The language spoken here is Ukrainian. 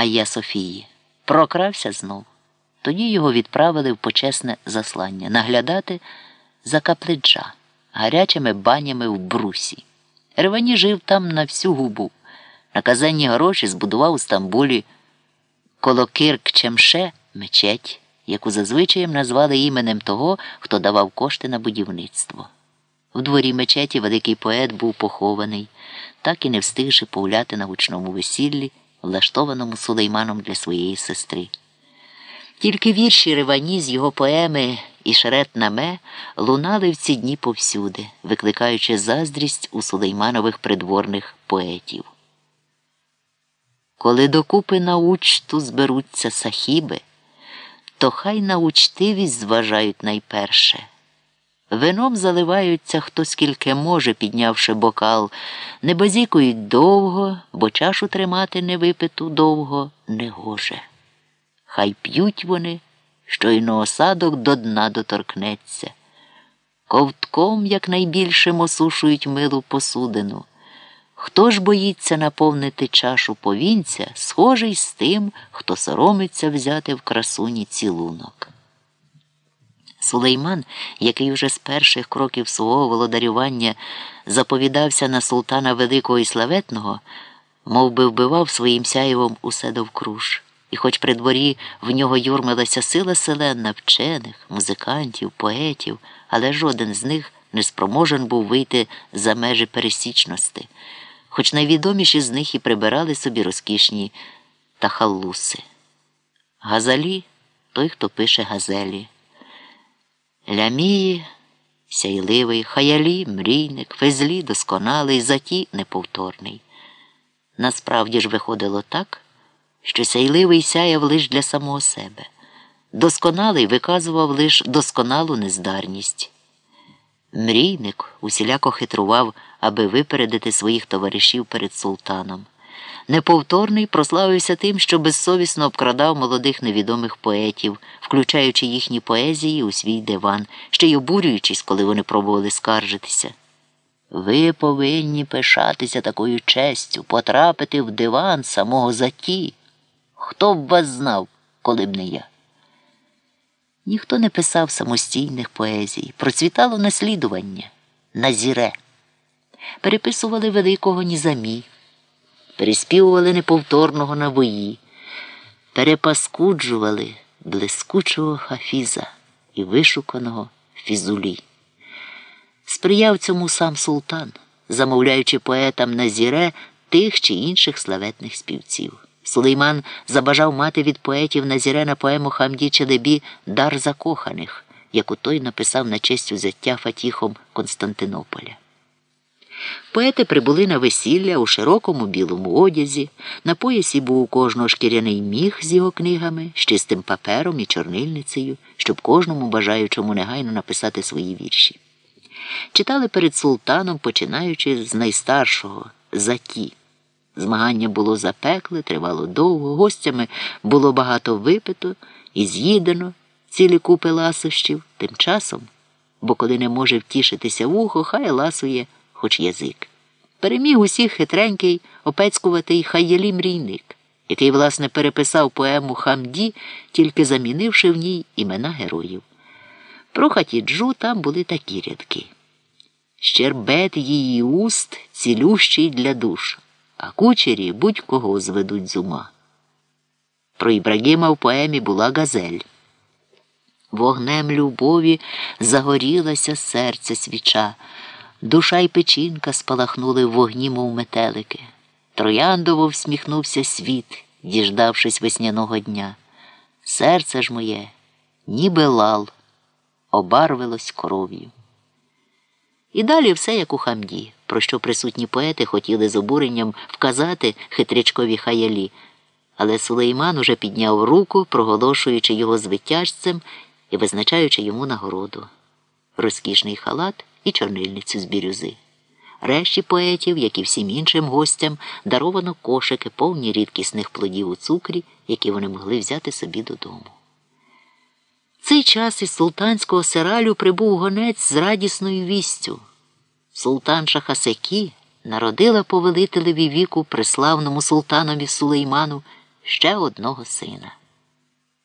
Айя Софії, прокрався знов. Тоді його відправили в почесне заслання наглядати за каплиджа гарячими банями в брусі. Ревані жив там на всю губу. На казенні гроші збудував у Стамбулі коло Кирк-Чемше мечеть, яку зазвичаєм назвали іменем того, хто давав кошти на будівництво. В дворі мечеті великий поет був похований, так і не встигши погуляти на гучному весіллі, влаштованому сулейманом для своєї сестри. Тільки вірші Ривані з його поеми і шерет наме лунали в ці дні повсюди, викликаючи заздрість у сулейманових придворних поетів. Коли докупи на учту зберуться сахіби, то хай на учтивість зважають найперше. Вином заливаються хто скільки може, піднявши бокал, не базікують довго, бо чашу тримати невипиту довго не гоже. Хай п'ють вони, щойно осадок до дна доторкнеться. Ковтком якнайбільшим осушують милу посудину. Хто ж боїться наповнити чашу повінця, схожий з тим, хто соромиться взяти в красуні цілунок. Сулейман, який уже з перших кроків свого володарювання заповідався на султана Великого і Славетного, мов би вбивав своїм сяєвом усе довкруж. І хоч при дворі в нього юрмилася сила селенна вчених, музикантів, поетів, але жоден з них не спроможен був вийти за межі пересічності, хоч найвідоміші з них і прибирали собі розкішні тахалуси. Газалі той, хто пише газелі. Лямії сяйливий, хаялі, мрійник, фезлі досконалий, заті неповторний. Насправді ж виходило так, що сяйливий сяяв лиш для самого себе, досконалий виказував лиш досконалу нездарність. Мрійник усіляко хитрував, аби випередити своїх товаришів перед султаном. Неповторний прославився тим, що безсовісно обкрадав молодих невідомих поетів, включаючи їхні поезії у свій диван, ще й обурюючись, коли вони пробували скаржитися. Ви повинні пишатися такою честю, потрапити в диван самого заті. Хто б вас знав, коли б не я? Ніхто не писав самостійних поезій, процвітало наслідування, назіре. Переписували великого Нізамі переспівували неповторного навої, перепаскуджували блискучого хафіза і вишуканого фізулі. Сприяв цьому сам султан, замовляючи поетам на зіре тих чи інших славетних співців. Сулейман забажав мати від поетів Назіре на поему Хамді Челебі Дар закоханих, яку той написав на честь узяття Фатіхом Константинополя. Поети прибули на весілля у широкому білому одязі, на поясі був у кожного шкіряний міг з його книгами, з чистим папером і чорнильницею, щоб кожному бажаючому негайно написати свої вірші. Читали перед султаном, починаючи з найстаршого заті. Змагання було запекле, тривало довго, гостями було багато випито і з'їдено цілі купи ласощів тим часом, бо коли не може втішитися вухо, хай ласує хоч язик. Переміг усіх хитренький, опецькуватий хаєлі мрійник, який, власне, переписав поему Хамді, тільки замінивши в ній імена героїв. Про хатіджу там були такі рядки. Щербет її уст цілющий для душ, а кучері будь-кого зведуть з ума. Про Ібрагіма в поемі була газель. Вогнем любові загорілася серце свіча. Душа й печінка спалахнули в вогні, мов метелики. Трояндово всміхнувся світ, діждавшись весняного дня. Серце ж моє, ніби лал, обарвилось кров'ю. І далі все як у хамді, про що присутні поети хотіли з обуренням вказати хитрячкові хаялі, але Сулейман уже підняв руку, проголошуючи його звитяжцем і визначаючи йому нагороду. Розкішний халат і чорнильницю з бірюзи. Решті поетів, як і всім іншим гостям, даровано кошики, повні рідкісних плодів у цукрі, які вони могли взяти собі додому. цей час із султанського сиралю прибув гонець з радісною вістю. Султан Шахасекі народила повелителеві віку преславному султанові Сулейману ще одного сина.